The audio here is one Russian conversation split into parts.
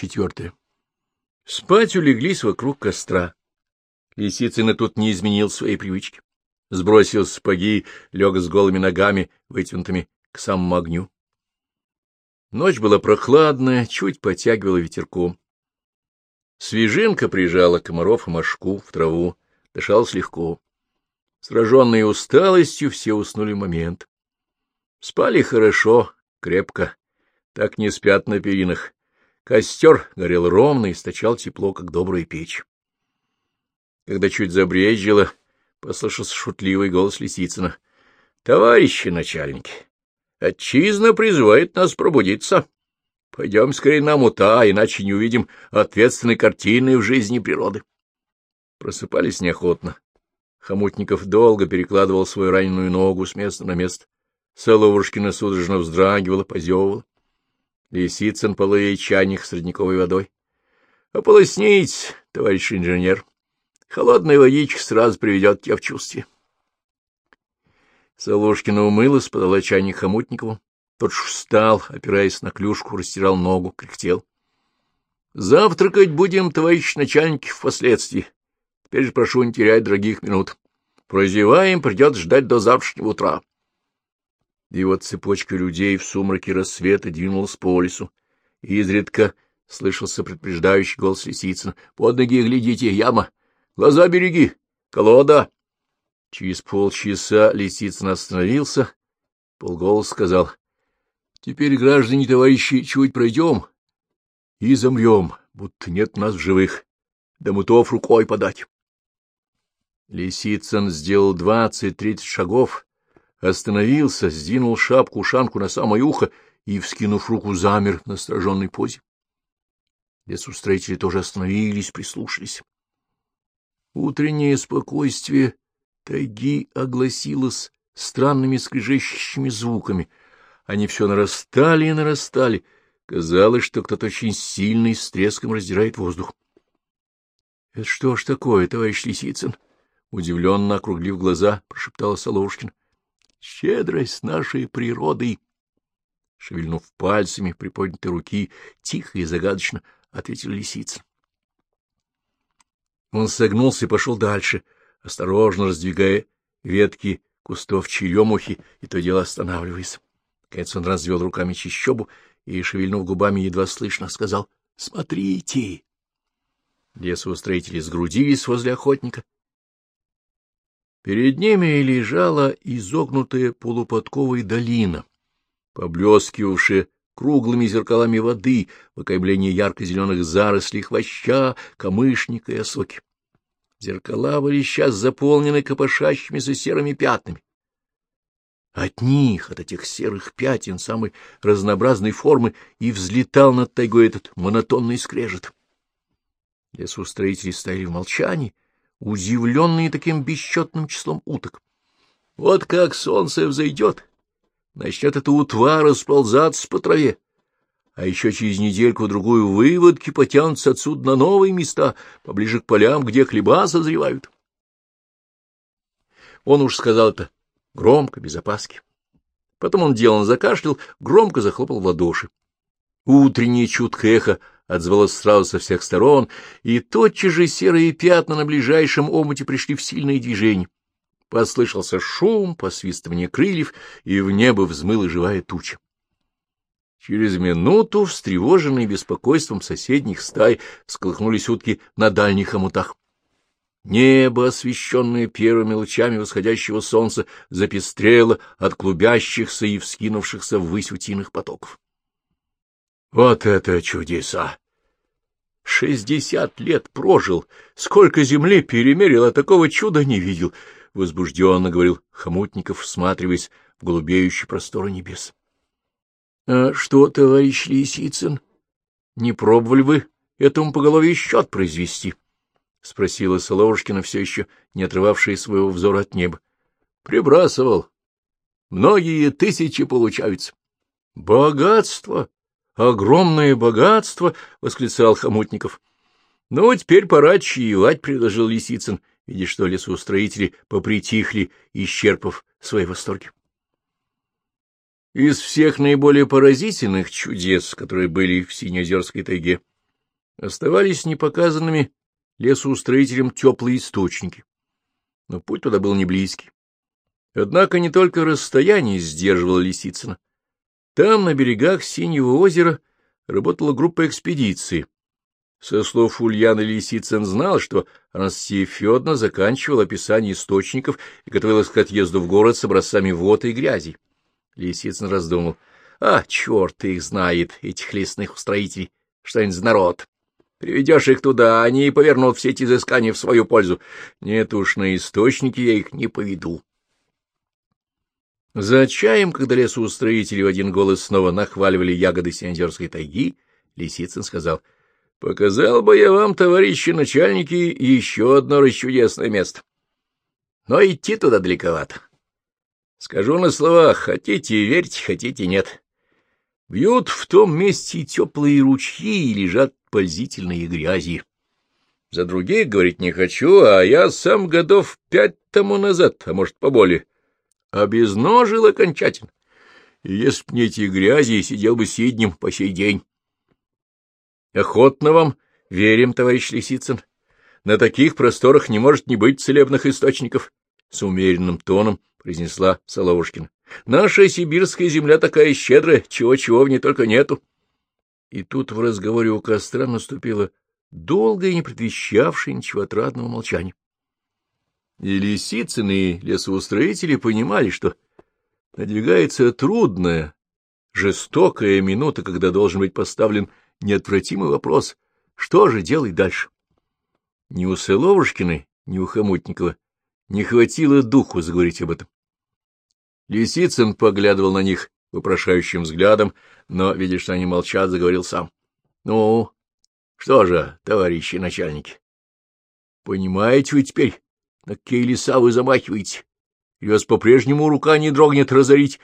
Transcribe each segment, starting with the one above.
Четвертое. Спать улеглись вокруг костра. Лисицын и тут не изменил своей привычки. Сбросил сапоги, лег с голыми ногами, вытянутыми к самому огню. Ночь была прохладная, чуть потягивала ветерком. Свежинка прижала комаров и мошку в траву, дышалось легко. Сраженные усталостью, все уснули в момент. Спали хорошо, крепко, так не спят на перинах. Костер горел ровно и источал тепло, как добрая печь. Когда чуть забрежило, послышался шутливый голос Лисицына. — Товарищи начальники, отчизна призывает нас пробудиться. Пойдем скорее на мута, иначе не увидим ответственной картины в жизни природы. Просыпались неохотно. Хомутников долго перекладывал свою раненую ногу с места на место. Соловушкина судорожно вздрагивала, позевывала. Лисицын половей чайник с родниковой водой. — Ополоснить, товарищ инженер. Холодная водичка сразу приведет тебя в чувстве. Солошкина умылась, подала чайник Хомутникову. Тот ж встал, опираясь на клюшку, растирал ногу, кряхтел. — Завтракать будем, товарищ начальники, впоследствии. Теперь же прошу не терять дорогих минут. Прозеваем, придется ждать до завтрашнего утра. И вот цепочка людей в сумраке рассвета двинулась по лесу. Изредка слышался предупреждающий голос Лисицына. — Под ноги глядите, яма! Глаза береги! Колода! Через полчаса Лисицын остановился, полголос сказал. — Теперь, граждане товарищи, чуть пройдем и замрем, будто нет нас в живых. До мутов рукой подать. Лисицын сделал двадцать-тридцать шагов, остановился, сдвинул шапку-ушанку на самое ухо и, вскинув руку, замер в настороженной позе. Лесустроители тоже остановились, прислушались. Утреннее спокойствие тайги огласилось странными скрежещущими звуками. Они все нарастали и нарастали. Казалось, что кто-то очень сильный с треском раздирает воздух. — Это что ж такое, товарищ Лисицын? — удивленно округлив глаза, прошептала Соловушкин щедрость нашей природы. Шевельнув пальцами приподнятой руки, тихо и загадочно ответил лисица. Он согнулся и пошел дальше, осторожно раздвигая ветки кустов черемухи, и то дело останавливаясь. Наконец он развел руками чищобу и, шевельнув губами, едва слышно сказал «Смотрите!». Лесоустроители сгрудились возле охотника Перед ними лежала изогнутая полуподковая долина, поблескивавшая круглыми зеркалами воды в окаймлении ярко-зеленых зарослей хвоща, камышника и осоки. Зеркала были сейчас заполнены копошащимися серыми пятнами. От них, от этих серых пятен, самой разнообразной формы, и взлетал над тайгой этот монотонный скрежет. Лесостроители стояли в молчании, удивленные таким бесчетным числом уток. Вот как солнце взойдет, начнет эта утва расползаться по траве, а еще через недельку-другую выводки потянутся отсюда на новые места, поближе к полям, где хлеба созревают. Он уж сказал это громко, без опаски. Потом он деланно закашлял, громко захлопал в ладоши. Утреннее чуткое эхо отзвалось сразу со всех сторон, и тотчас же серые пятна на ближайшем омуте пришли в сильное движение. Послышался шум, посвистывание крыльев, и в небо взмыла живая туча. Через минуту, встревоженные беспокойством соседних стай, всколыхнулись утки на дальних омутах. Небо, освещенное первыми лучами восходящего солнца, запестрело от клубящихся и вскинувшихся ввысь утиных потоков. Вот это чудеса! Шестьдесят лет прожил, сколько земли перемерил, а такого чуда не видел, — возбужденно говорил Хомутников, всматриваясь в голубеющий просторы небес. — А что, товарищ Лисицын, не пробовали вы этому поголовью счет произвести? — спросила Соловушкина, все еще не отрывавшая своего взора от неба. — Прибрасывал. Многие тысячи получаются. — Богатство! Огромное богатство! — восклицал Хомутников. — Ну, теперь пора чаевать, — предложил Лисицын, видя, что лесоустроители попритихли, исчерпав свои восторги. Из всех наиболее поразительных чудес, которые были в Синеозерской тайге, Оставались непоказанными лесоустроителям теплые источники, но путь туда был не близкий. Однако не только расстояние сдерживало Лисицына. Там, на берегах Синего озера, работала группа экспедиции. Со слов Ульяны Лисицын знал, что Анастасия Федоровна заканчивала описание источников и готовилась к отъезду в город с образцами воды и грязи. Лисицын раздумал. А, черт их знает, этих лесных устроителей, что-нибудь за народ. Приведешь их туда, они и повернут все эти изыскания в свою пользу. Нет уж, на источники я их не поведу. За чаем, когда лесоустроители в один голос снова нахваливали ягоды Сензерской тайги, Лисицын сказал, — Показал бы я вам, товарищи начальники, еще одно расчудесное место. Но идти туда далековато. Скажу на словах, хотите — верьте, хотите — нет. Бьют в том месте теплые ручьи и лежат пользительные грязи. За других говорить не хочу, а я сам годов пять тому назад, а может, поболее, обезножил окончательно. И если б не эти грязи, сидел бы сиднем по сей день. Охотно вам верим, товарищ Лисицын. На таких просторах не может не быть целебных источников, — с умеренным тоном произнесла Соловушкина. Наша сибирская земля такая щедрая, чего-чего в ней только нету. И тут в разговоре у костра наступило долгое не предвещавшее ничего отрадного молчания. И Лисицын, и лесоустроители понимали, что надвигается трудная, жестокая минута, когда должен быть поставлен неотвратимый вопрос, что же делать дальше. Ни у Соловушкиной, ни у Хомутникова не хватило духу заговорить об этом. Лисицын поглядывал на них вопрошающим взглядом, но, видя, что они молчат, заговорил сам. — Ну, что же, товарищи начальники, понимаете вы теперь, на какие леса вы замахиваете? И вас по-прежнему рука не дрогнет разорить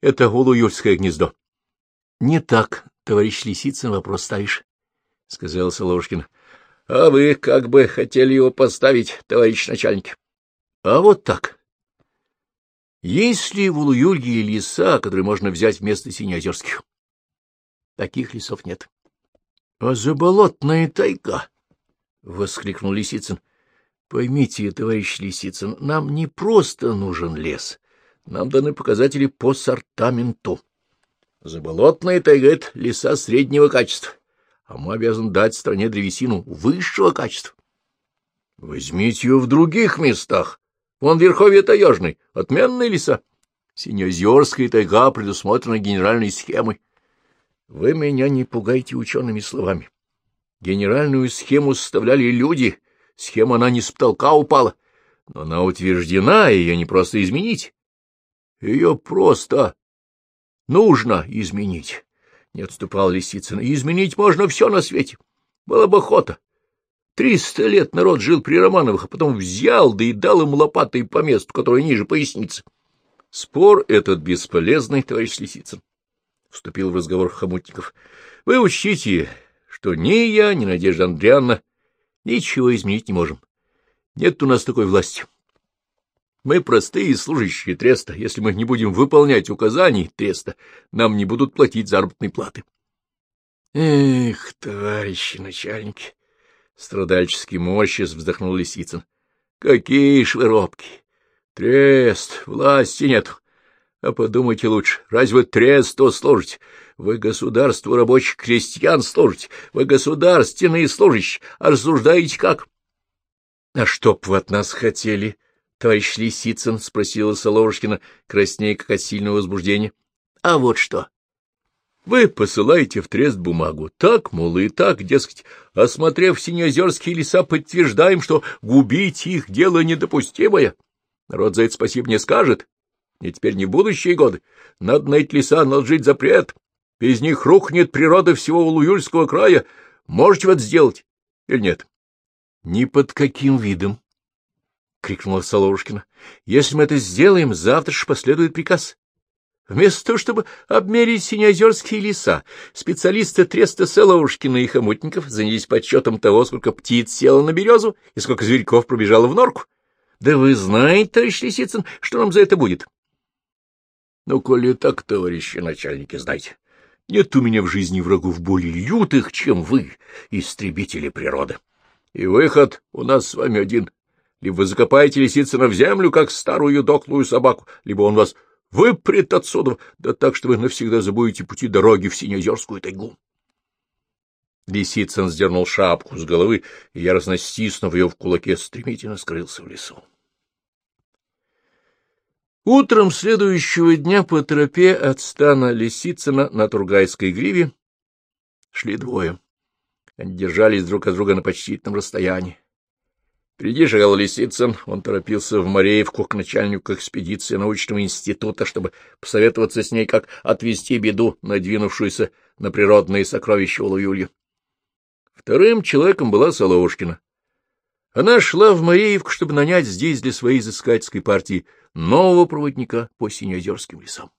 это улуюрское гнездо. — Не так, товарищ Лисицын, вопрос ставишь, — сказал Солошкин. — А вы как бы хотели его поставить, товарищ начальник? — А вот так. Есть ли в Улуюльге леса, которые можно взять вместо синеозерских? Таких лесов нет. — А заболотная тайга! — воскликнул Лисицын. — Поймите, товарищ Лисицын, нам не просто нужен лес. Нам даны показатели по сортаменту. Заболотная тайга — это леса среднего качества, а мы обязаны дать стране древесину высшего качества. Возьмите ее в других местах, Вон верховье таежный, отменные леса. Синеозерская тайга предусмотрена генеральной схемой. Вы меня не пугайте учеными словами. Генеральную схему составляли люди, схема она не с потолка упала, но она утверждена, и ее не просто изменить. Ее просто нужно изменить, — не отступал Лисицын. Изменить можно все на свете. Была бы охота. Триста лет народ жил при Романовых, а потом взял, да и дал им лопатой по месту, которое ниже поясницы. Спор этот бесполезный, товарищ Лисицын, — вступил в разговор Хомутников. — Вы учтите, что ни я, ни Надежда Андрианна ничего изменить не можем. Нет у нас такой власти. Мы простые служащие треста. Если мы не будем выполнять указаний треста, нам не будут платить заработной платы. Эх, товарищи начальники, Страдальчески морщис вздохнул Лисицын. — Какие швыробки! Трест, власти нет. А подумайте лучше, разве тресту служите? Вы государству рабочих крестьян служите, вы государственные служащие, а рассуждаете как? — А что б вы от нас хотели, товарищ Лисицын? — спросила Соловушкина, краснея как от сильного возбуждения. — А вот что. Вы посылаете в трест бумагу. Так, мол, и так, дескать, осмотрев синеозерские леса, подтверждаем, что губить их дело недопустимое. Народ за это спасибо не скажет. И теперь не будущие годы. Надо на эти леса наложить запрет. Без них рухнет природа всего Улуюльского края. Можете вот сделать или нет? — Ни под каким видом, — крикнула Соловушкина. — Если мы это сделаем, завтра же последует приказ. Вместо того, чтобы обмерить синеозерские леса, специалисты Треста Соловушкина и Хомутников занялись подсчетом того, сколько птиц село на березу и сколько зверьков пробежало в норку. Да вы знаете, товарищ Лисицын, что нам за это будет? Ну, коли так, товарищи начальники, знайте. Нет у меня в жизни врагов более лютых, чем вы, истребители природы. И выход у нас с вами один. Либо вы закопаете Лисицына в землю, как старую доклую собаку, либо он вас выпрет отсюда, да так, что вы навсегда забудете пути дороги в Синеозерскую тайгу. Лисицын сдернул шапку с головы и, яростно стиснув ее в кулаке, стремительно скрылся в лесу. Утром следующего дня по тропе от стана Лисицына на Тургайской гриве шли двое. Они держались друг от друга на почтительном расстоянии. Впереди шагал Лисицын, он торопился в Мореевку к начальнику экспедиции научного института, чтобы посоветоваться с ней, как отвести беду, надвинувшуюся на природные сокровища Улуюлья. Вторым человеком была Соловушкина. Она шла в Мареевку, чтобы нанять здесь для своей изыскательской партии нового проводника по Синеозерским лесам.